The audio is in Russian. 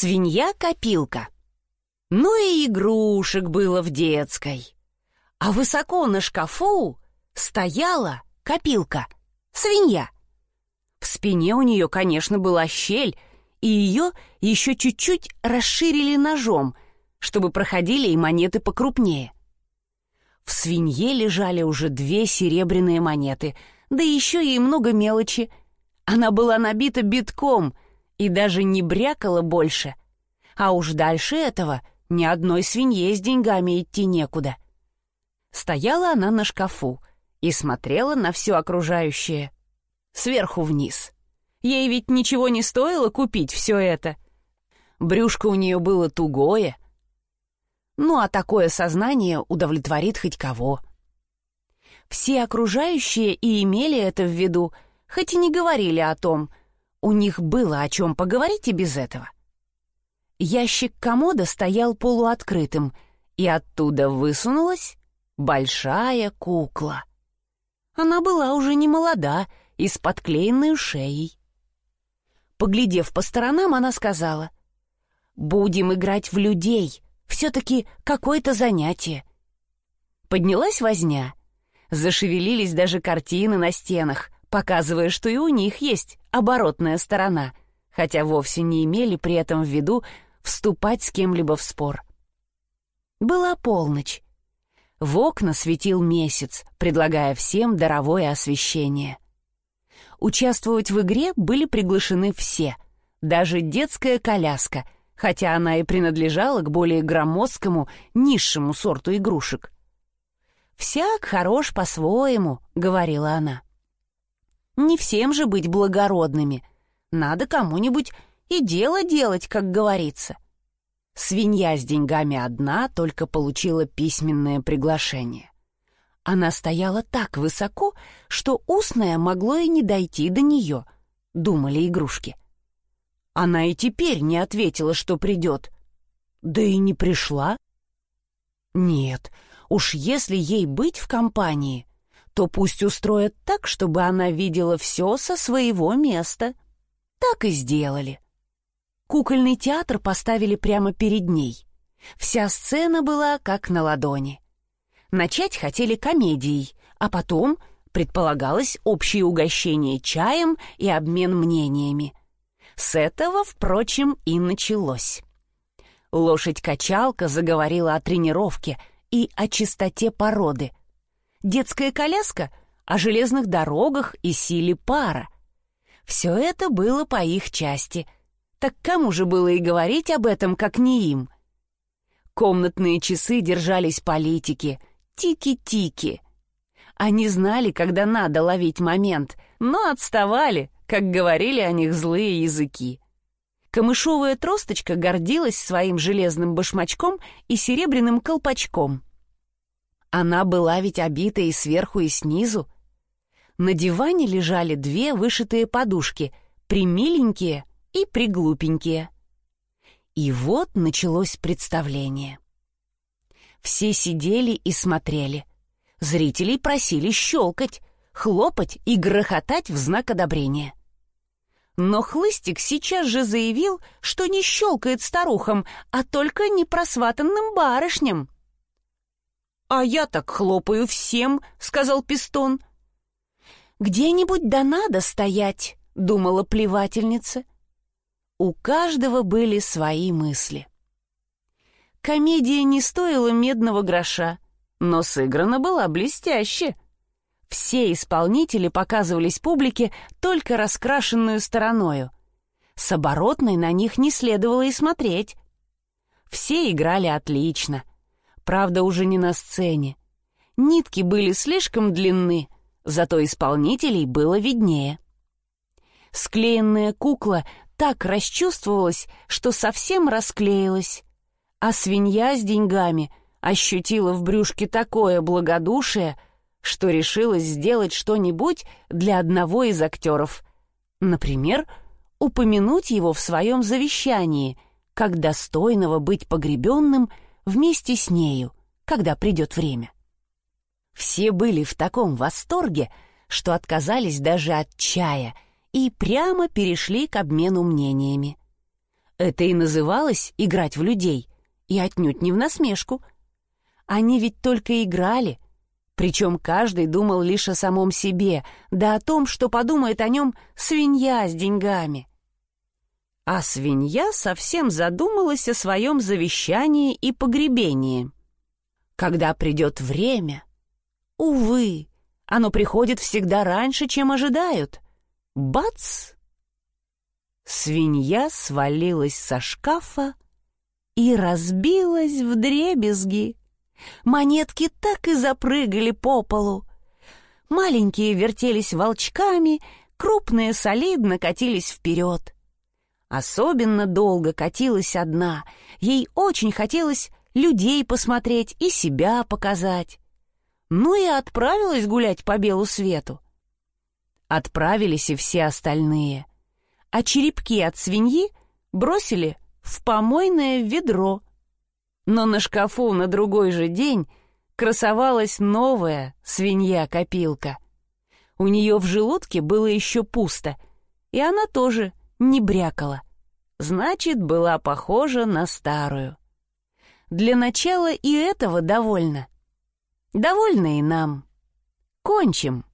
Свинья-копилка. Ну и игрушек было в детской. А высоко на шкафу стояла копилка, свинья. В спине у нее, конечно, была щель, и ее еще чуть-чуть расширили ножом, чтобы проходили и монеты покрупнее. В свинье лежали уже две серебряные монеты, да еще и много мелочи. Она была набита битком и даже не брякала больше. А уж дальше этого ни одной свинье с деньгами идти некуда. Стояла она на шкафу и смотрела на все окружающее. Сверху вниз. Ей ведь ничего не стоило купить все это. Брюшко у нее было тугое. Ну, а такое сознание удовлетворит хоть кого. Все окружающие и имели это в виду, хоть и не говорили о том. У них было о чем поговорить и без этого. Ящик комода стоял полуоткрытым, и оттуда высунулась большая кукла. Она была уже не молода и с подклеенной шеей. Поглядев по сторонам, она сказала, «Будем играть в людей, все-таки какое-то занятие». Поднялась возня. Зашевелились даже картины на стенах, показывая, что и у них есть оборотная сторона, хотя вовсе не имели при этом в виду вступать с кем-либо в спор. Была полночь. В окна светил месяц, предлагая всем даровое освещение. Участвовать в игре были приглашены все, даже детская коляска, хотя она и принадлежала к более громоздкому, низшему сорту игрушек. «Всяк хорош по-своему», — говорила она. «Не всем же быть благородными. Надо кому-нибудь и дело делать, как говорится. Свинья с деньгами одна только получила письменное приглашение. Она стояла так высоко, что устное могло и не дойти до нее, думали игрушки. Она и теперь не ответила, что придет. Да и не пришла. Нет, уж если ей быть в компании, то пусть устроят так, чтобы она видела все со своего места. Так и сделали. Кукольный театр поставили прямо перед ней. Вся сцена была как на ладони. Начать хотели комедией, а потом предполагалось общее угощение чаем и обмен мнениями. С этого, впрочем, и началось. Лошадь-качалка заговорила о тренировке и о чистоте породы. Детская коляска — о железных дорогах и силе пара. Все это было по их части — так кому же было и говорить об этом, как не им? Комнатные часы держались политики. Тики-тики. Они знали, когда надо ловить момент, но отставали, как говорили о них злые языки. Камышовая тросточка гордилась своим железным башмачком и серебряным колпачком. Она была ведь обита и сверху, и снизу. На диване лежали две вышитые подушки, примиленькие, и приглупенькие. И вот началось представление. Все сидели и смотрели. Зрителей просили щелкать, хлопать и грохотать в знак одобрения. Но Хлыстик сейчас же заявил, что не щелкает старухам, а только непросватанным барышням. «А я так хлопаю всем», — сказал Пистон. «Где-нибудь да надо стоять», — думала плевательница. У каждого были свои мысли. Комедия не стоила медного гроша, но сыграна была блестяще. Все исполнители показывались публике только раскрашенную стороною. С оборотной на них не следовало и смотреть. Все играли отлично. Правда, уже не на сцене. Нитки были слишком длинны, зато исполнителей было виднее. Склеенная кукла так расчувствовалась, что совсем расклеилась. А свинья с деньгами ощутила в брюшке такое благодушие, что решилась сделать что-нибудь для одного из актеров. Например, упомянуть его в своем завещании, как достойного быть погребенным вместе с нею, когда придет время. Все были в таком восторге, что отказались даже от чая — и прямо перешли к обмену мнениями. Это и называлось играть в людей, и отнюдь не в насмешку. Они ведь только играли, причем каждый думал лишь о самом себе, да о том, что подумает о нем свинья с деньгами. А свинья совсем задумалась о своем завещании и погребении. Когда придет время, увы, оно приходит всегда раньше, чем ожидают. Бац! Свинья свалилась со шкафа и разбилась в дребезги. Монетки так и запрыгали по полу. Маленькие вертелись волчками, крупные солидно катились вперед. Особенно долго катилась одна. Ей очень хотелось людей посмотреть и себя показать. Ну и отправилась гулять по белу свету. Отправились и все остальные. А черепки от свиньи бросили в помойное ведро. Но на шкафу на другой же день красовалась новая свинья-копилка. У нее в желудке было еще пусто, и она тоже не брякала. Значит, была похожа на старую. Для начала и этого довольно. Довольно и нам. Кончим.